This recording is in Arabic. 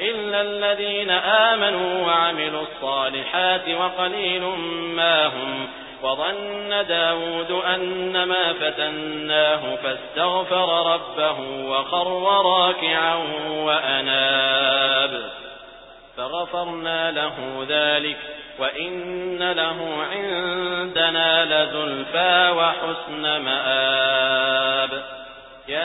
إلا الذين آمنوا وعملوا الصالحات وقليل ما هم وظن داود أن ما فتناه فاستغفر ربه وخر راكعا وأناب فغفرنا له ذلك وإن له عندنا لزلفى وحسن مآب